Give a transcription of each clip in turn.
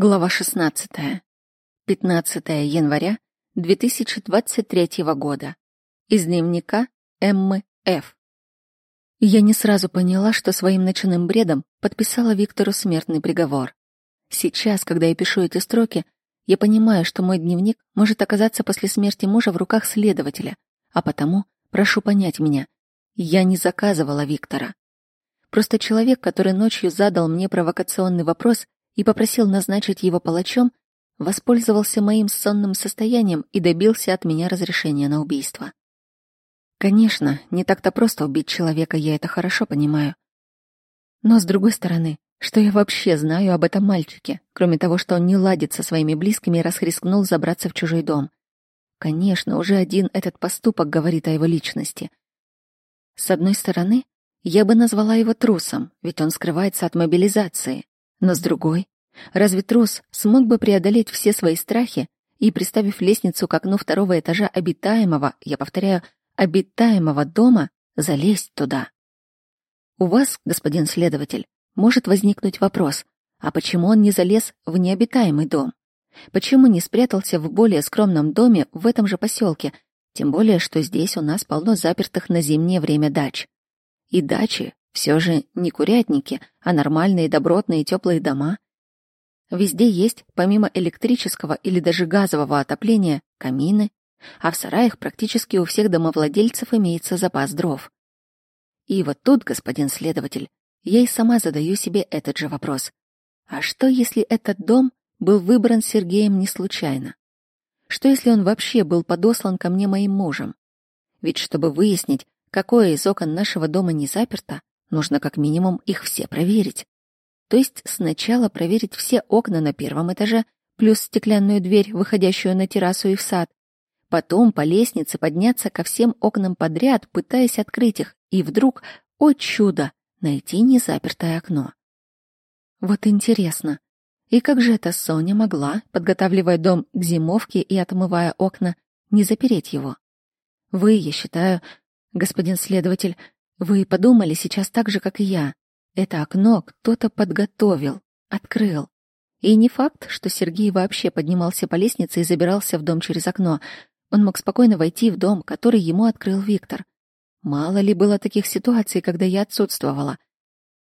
Глава 16. 15 января 2023 года. Из дневника Эммы Ф. Я не сразу поняла, что своим ночным бредом подписала Виктору смертный приговор. Сейчас, когда я пишу эти строки, я понимаю, что мой дневник может оказаться после смерти мужа в руках следователя, а потому прошу понять меня. Я не заказывала Виктора. Просто человек, который ночью задал мне провокационный вопрос, и попросил назначить его палачом, воспользовался моим сонным состоянием и добился от меня разрешения на убийство. Конечно, не так-то просто убить человека, я это хорошо понимаю. Но, с другой стороны, что я вообще знаю об этом мальчике, кроме того, что он не ладит со своими близкими и рискнул забраться в чужой дом? Конечно, уже один этот поступок говорит о его личности. С одной стороны, я бы назвала его трусом, ведь он скрывается от мобилизации. Но с другой, разве трус смог бы преодолеть все свои страхи и, приставив лестницу к окну второго этажа обитаемого, я повторяю, обитаемого дома, залезть туда? У вас, господин следователь, может возникнуть вопрос, а почему он не залез в необитаемый дом? Почему не спрятался в более скромном доме в этом же поселке, тем более, что здесь у нас полно запертых на зимнее время дач? И дачи все же не курятники, а нормальные, добротные, теплые дома. Везде есть, помимо электрического или даже газового отопления, камины, а в сараях практически у всех домовладельцев имеется запас дров. И вот тут, господин следователь, я и сама задаю себе этот же вопрос. А что, если этот дом был выбран Сергеем не случайно? Что, если он вообще был подослан ко мне моим мужем? Ведь чтобы выяснить, какое из окон нашего дома не заперто, Нужно как минимум их все проверить. То есть сначала проверить все окна на первом этаже, плюс стеклянную дверь, выходящую на террасу и в сад. Потом по лестнице подняться ко всем окнам подряд, пытаясь открыть их, и вдруг, о чудо, найти незапертое окно. Вот интересно, и как же эта Соня могла, подготавливая дом к зимовке и отмывая окна, не запереть его? Вы, я считаю, господин следователь, вы подумали сейчас так же, как и я. Это окно кто-то подготовил, открыл. И не факт, что Сергей вообще поднимался по лестнице и забирался в дом через окно. Он мог спокойно войти в дом, который ему открыл Виктор. Мало ли было таких ситуаций, когда я отсутствовала.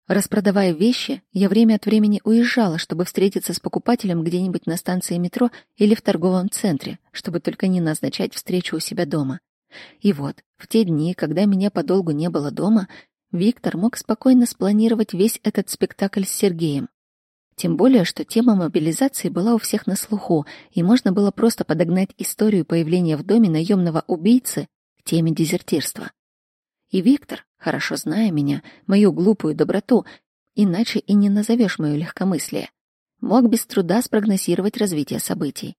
Распродавая вещи, я время от времени уезжала, чтобы встретиться с покупателем где-нибудь на станции метро или в торговом центре, чтобы только не назначать встречу у себя дома. И вот, в те дни, когда меня подолгу не было дома, Виктор мог спокойно спланировать весь этот спектакль с Сергеем. Тем более, что тема мобилизации была у всех на слуху, и можно было просто подогнать историю появления в доме наемного убийцы к теме дезертирства. И Виктор, хорошо зная меня, мою глупую доброту, иначе и не назовешь мое легкомыслие, мог без труда спрогнозировать развитие событий.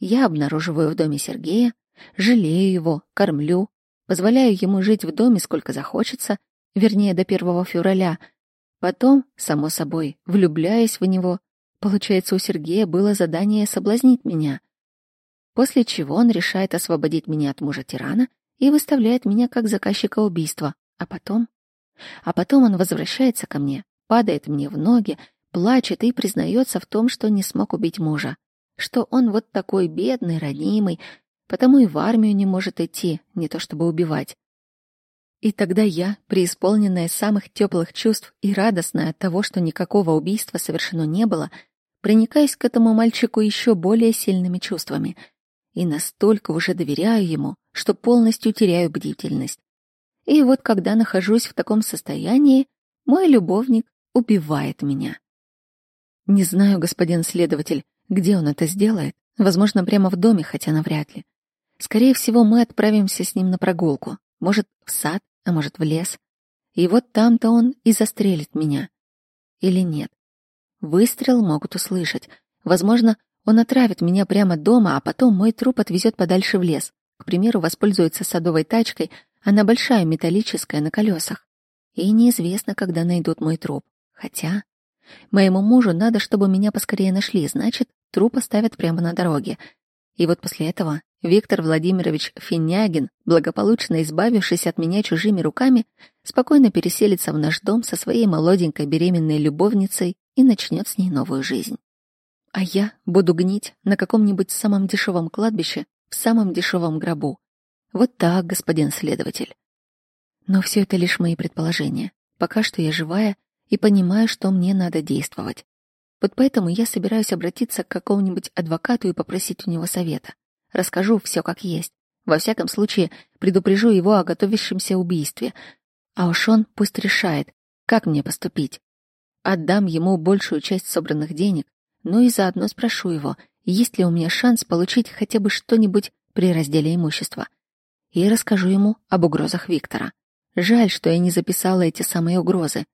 Я обнаруживаю в доме Сергея, Жалею его, кормлю, позволяю ему жить в доме сколько захочется, вернее, до первого февраля. Потом, само собой, влюбляюсь в него. Получается, у Сергея было задание соблазнить меня. После чего он решает освободить меня от мужа-тирана и выставляет меня как заказчика убийства. А потом... А потом он возвращается ко мне, падает мне в ноги, плачет и признается в том, что не смог убить мужа. Что он вот такой бедный, ранимый, потому и в армию не может идти, не то чтобы убивать. И тогда я, преисполненная самых теплых чувств и радостная от того, что никакого убийства совершено не было, проникаюсь к этому мальчику еще более сильными чувствами и настолько уже доверяю ему, что полностью теряю бдительность. И вот когда нахожусь в таком состоянии, мой любовник убивает меня. Не знаю, господин следователь, где он это сделает, возможно, прямо в доме, хотя навряд ли. Скорее всего, мы отправимся с ним на прогулку. Может, в сад, а может, в лес. И вот там-то он и застрелит меня. Или нет. Выстрел могут услышать. Возможно, он отравит меня прямо дома, а потом мой труп отвезет подальше в лес. К примеру, воспользуется садовой тачкой, она большая, металлическая, на колесах. И неизвестно, когда найдут мой труп. Хотя... Моему мужу надо, чтобы меня поскорее нашли, значит, труп оставят прямо на дороге. И вот после этого Виктор Владимирович Финягин, благополучно избавившись от меня чужими руками, спокойно переселится в наш дом со своей молоденькой беременной любовницей и начнет с ней новую жизнь. а я буду гнить на каком-нибудь самом дешевом кладбище в самом дешевом гробу. Вот так, господин следователь. Но все это лишь мои предположения. Пока что я живая и понимаю, что мне надо действовать. Вот поэтому я собираюсь обратиться к какому-нибудь адвокату и попросить у него совета. Расскажу все как есть. Во всяком случае, предупрежу его о готовящемся убийстве. А уж он пусть решает, как мне поступить. Отдам ему большую часть собранных денег, но и заодно спрошу его, есть ли у меня шанс получить хотя бы что-нибудь при разделе имущества. И расскажу ему об угрозах Виктора. Жаль, что я не записала эти самые угрозы.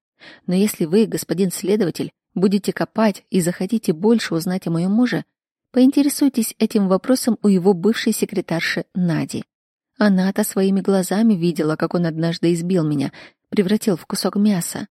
Но если вы, господин следователь, будете копать и захотите больше узнать о моем муже, поинтересуйтесь этим вопросом у его бывшей секретарши Нади. Она-то своими глазами видела, как он однажды избил меня, превратил в кусок мяса.